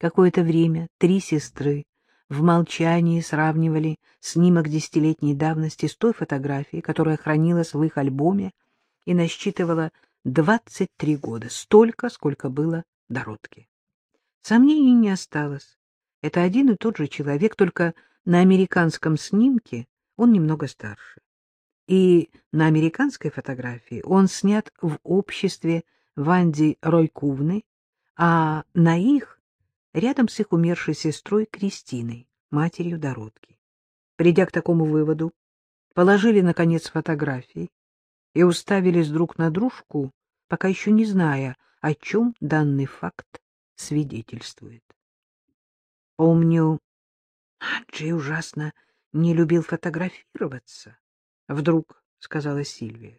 Какое-то время три сестры в молчании сравнивали снимок десятилетней давности с той фотографией, которая хранилась в их альбоме и насчитывала 23 года, столько, сколько было Дородке. Сомнений не осталось. Это один и тот же человек, только на американском снимке он немного старше. И на американской фотографии он снят в обществе Ванди Ройкувны, а на их — рядом с их умершей сестрой Кристиной, матерью Дородки. Придя к такому выводу, положили, наконец, фотографии и уставились друг на дружку, пока еще не зная, о чем данный факт свидетельствует. Помню, Джей ужасно не любил фотографироваться, — вдруг сказала Сильвия.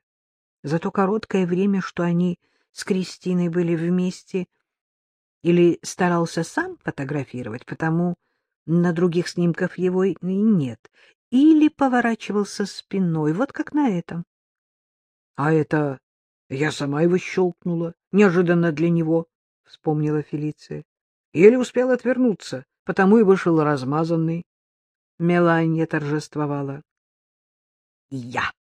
За то короткое время, что они с Кристиной были вместе, или старался сам фотографировать, потому на других снимках его и нет, или поворачивался спиной, вот как на этом. — А это я сама его щелкнула, неожиданно для него, — вспомнила Фелиция. Еле успел отвернуться, потому и вышел размазанный. Меланья торжествовала. — Я!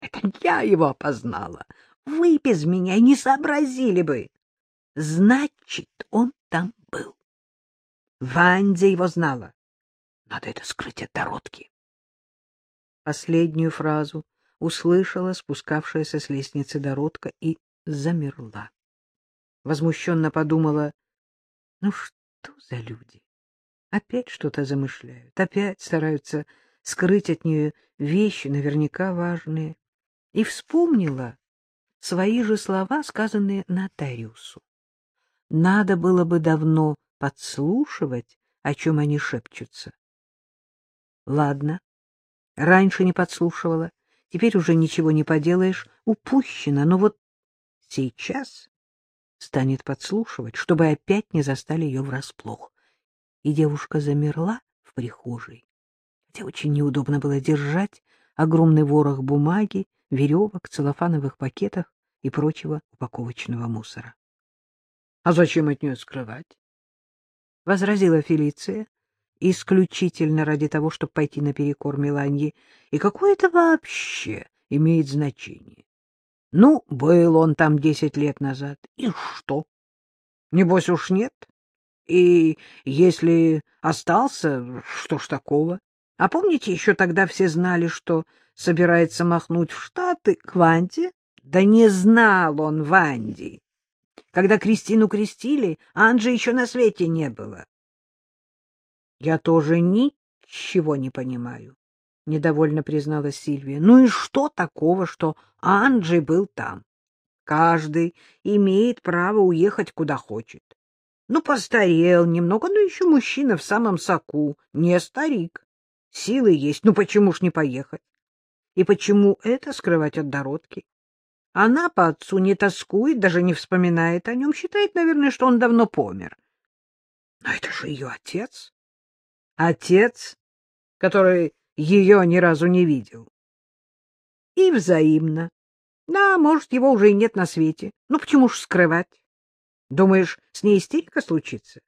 Это я его опознала! Вы без меня не сообразили бы! Значит, он там был. Вандя его знала. Надо это скрыть от Дородки. Последнюю фразу услышала спускавшаяся с лестницы Дородка и замерла. Возмущенно подумала, ну что за люди? Опять что-то замышляют, опять стараются скрыть от нее вещи, наверняка важные. И вспомнила свои же слова, сказанные нотариусу. Надо было бы давно подслушивать, о чем они шепчутся. Ладно, раньше не подслушивала, теперь уже ничего не поделаешь, упущено, но вот сейчас станет подслушивать, чтобы опять не застали ее врасплох. И девушка замерла в прихожей, где очень неудобно было держать огромный ворох бумаги, веревок, целлофановых пакетов и прочего упаковочного мусора. А зачем от нее скрывать? — возразила Фелиция, исключительно ради того, чтобы пойти наперекор Меланье. И какое это вообще имеет значение? Ну, был он там десять лет назад. И что? Небось уж нет. И если остался, что ж такого? А помните, еще тогда все знали, что собирается махнуть в Штаты к Ванде? Да не знал он Ванди. Когда Кристину крестили, Анжи еще на свете не было. — Я тоже ничего не понимаю, — недовольно признала Сильвия. — Ну и что такого, что Анджей был там? Каждый имеет право уехать куда хочет. Ну, постарел немного, но еще мужчина в самом соку, не старик. Силы есть, ну почему ж не поехать? И почему это скрывать от Дородки? Она по отцу не тоскует, даже не вспоминает о нем, считает, наверное, что он давно помер. Но это же ее отец. Отец, который ее ни разу не видел. И взаимно. Да, может, его уже и нет на свете. Ну, почему ж скрывать? Думаешь, с ней истерика случится?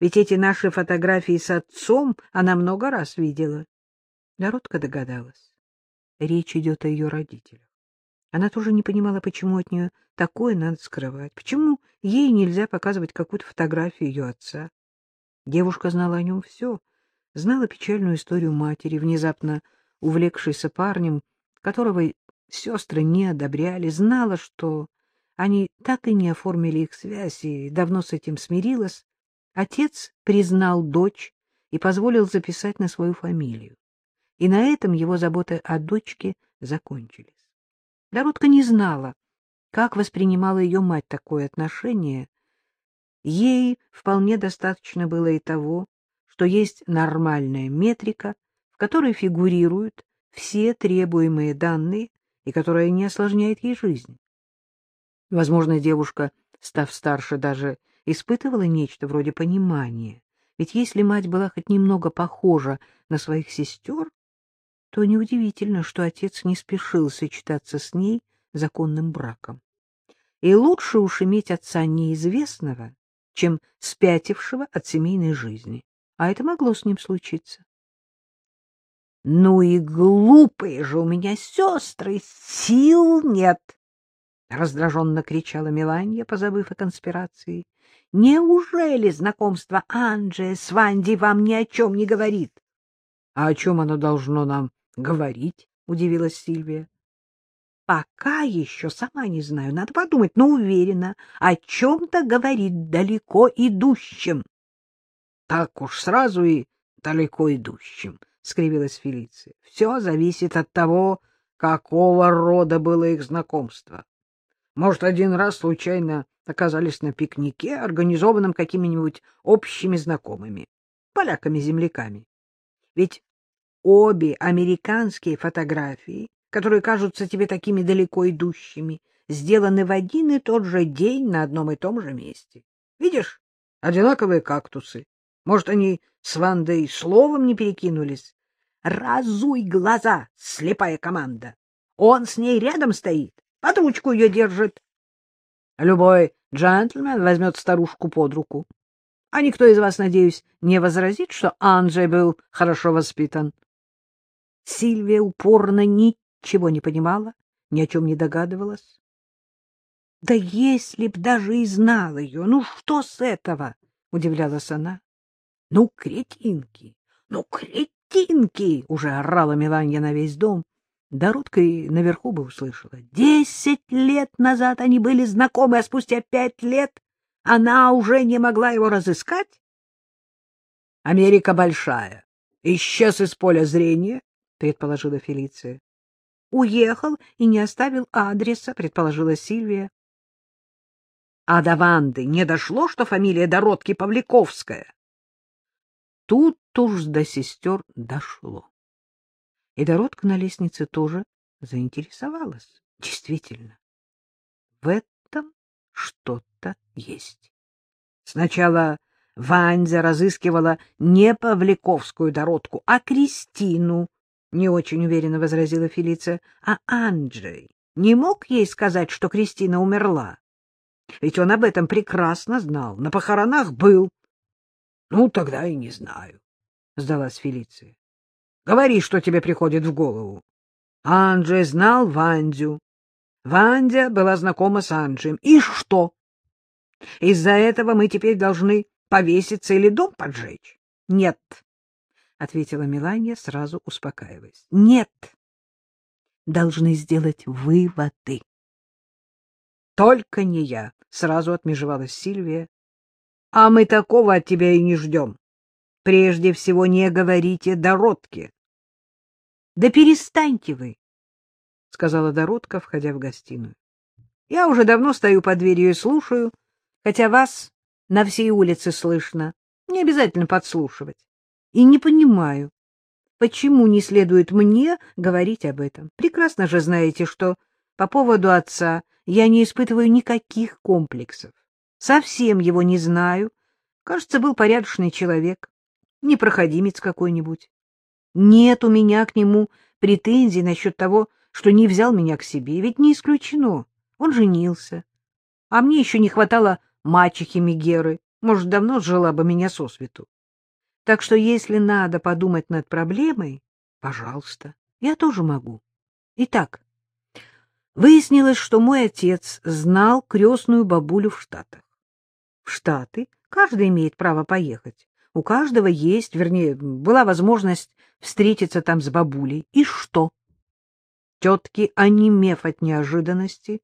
Ведь эти наши фотографии с отцом она много раз видела. Народка догадалась. Речь идет о ее родителях. Она тоже не понимала, почему от нее такое надо скрывать, почему ей нельзя показывать какую-то фотографию ее отца. Девушка знала о нем все, знала печальную историю матери, внезапно увлекшейся парнем, которого сестры не одобряли, знала, что они так и не оформили их связь, и давно с этим смирилась. Отец признал дочь и позволил записать на свою фамилию. И на этом его заботы о дочке закончились. Доротка не знала, как воспринимала ее мать такое отношение. Ей вполне достаточно было и того, что есть нормальная метрика, в которой фигурируют все требуемые данные и которая не осложняет ей жизнь. Возможно, девушка, став старше, даже испытывала нечто вроде понимания. Ведь если мать была хоть немного похожа на своих сестер, то неудивительно, что отец не спешил сочетаться с ней законным браком. И лучше уж иметь отца неизвестного, чем спятившего от семейной жизни. А это могло с ним случиться. — Ну и глупые же у меня сестры, сил нет! — раздраженно кричала Меланья, позабыв о конспирации. — Неужели знакомство Анджия с Ванди вам ни о чем не говорит? — А о чем оно должно нам говорить? — удивилась Сильвия. — Пока еще сама не знаю, надо подумать, но уверена, о чем-то говорит далеко идущим. — Так уж сразу и далеко идущим, — скривилась Фелиция. — Все зависит от того, какого рода было их знакомство. Может, один раз случайно оказались на пикнике, организованном какими-нибудь общими знакомыми, поляками-земляками. Ведь обе американские фотографии, которые кажутся тебе такими далеко идущими, сделаны в один и тот же день на одном и том же месте. Видишь, одинаковые кактусы. Может, они с Вандой словом не перекинулись? Разуй глаза, слепая команда! Он с ней рядом стоит, под ручку ее держит. Любой джентльмен возьмет старушку под руку. А никто из вас, надеюсь, не возразит, что Анджей был хорошо воспитан. Сильвия упорно ничего не понимала, ни о чем не догадывалась. — Да если б даже и знал ее, ну что с этого? — удивлялась она. — Ну, кретинки, ну, кретинки! — уже орала Меланья на весь дом. Дородка и наверху бы услышала. Десять лет назад они были знакомы, а спустя пять лет она уже не могла его разыскать? — Америка большая. Исчез из поля зрения, — предположила Фелиция. — Уехал и не оставил адреса, — предположила Сильвия. А до Ванды не дошло, что фамилия Дородки Павликовская? Тут уж до сестер дошло. И Доротка на лестнице тоже заинтересовалась. Действительно, в этом что-то есть. Сначала Ванзя разыскивала не Павликовскую Доротку, а Кристину, не очень уверенно возразила Фелиция, а Анджей не мог ей сказать, что Кристина умерла. Ведь он об этом прекрасно знал, на похоронах был. — Ну, тогда и не знаю, — сдалась Фелиция. Говори, что тебе приходит в голову. Анджей знал Вандю. Вандя была знакома с Анджием. И что? Из-за этого мы теперь должны повеситься или дом поджечь? Нет, — ответила Мелания, сразу успокаиваясь. Нет. Должны сделать выводы. Только не я, — сразу отмежевалась Сильвия. А мы такого от тебя и не ждем. Прежде всего не говорите Дородке. — Да перестаньте вы, — сказала Дородка, входя в гостиную. — Я уже давно стою под дверью и слушаю, хотя вас на всей улице слышно. Не обязательно подслушивать. И не понимаю, почему не следует мне говорить об этом. Прекрасно же знаете, что по поводу отца я не испытываю никаких комплексов. Совсем его не знаю. Кажется, был порядочный человек, непроходимец какой-нибудь. Нет у меня к нему претензий насчет того, что не взял меня к себе, ведь не исключено. Он женился. А мне еще не хватало мачехи Мегеры, может, давно жила бы меня сосвету. Так что если надо подумать над проблемой, пожалуйста, я тоже могу. Итак, выяснилось, что мой отец знал крестную бабулю в Штатах. В Штаты каждый имеет право поехать. У каждого есть, вернее, была возможность встретиться там с бабулей. И что? Тетки, онемев от неожиданности,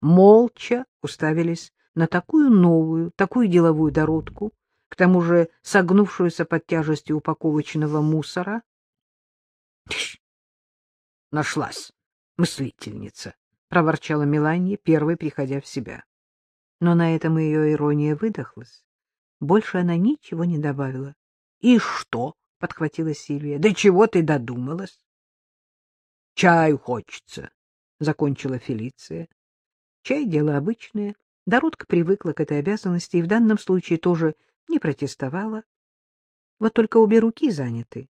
молча уставились на такую новую, такую деловую дородку, к тому же согнувшуюся под тяжестью упаковочного мусора. — Нашлась мыслительница, — проворчала Меланья, первой приходя в себя. Но на этом ее ирония выдохлась. Больше она ничего не добавила. — И что? — подхватила Сильвия. — Да чего ты додумалась? — Чаю хочется, — закончила Фелиция. Чай — дело обычное. Дородка привыкла к этой обязанности и в данном случае тоже не протестовала. Вот только обе руки заняты.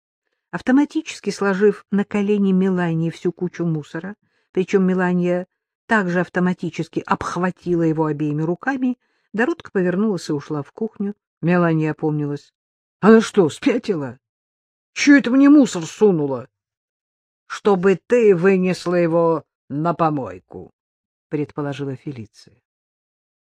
Автоматически сложив на колени Мелании всю кучу мусора, причем Мелания также автоматически обхватила его обеими руками, Доротка повернулась и ушла в кухню. Мелания опомнилась. — Она что, спятила? Чего это мне мусор сунула? — Чтобы ты вынесла его на помойку, — предположила Фелиция.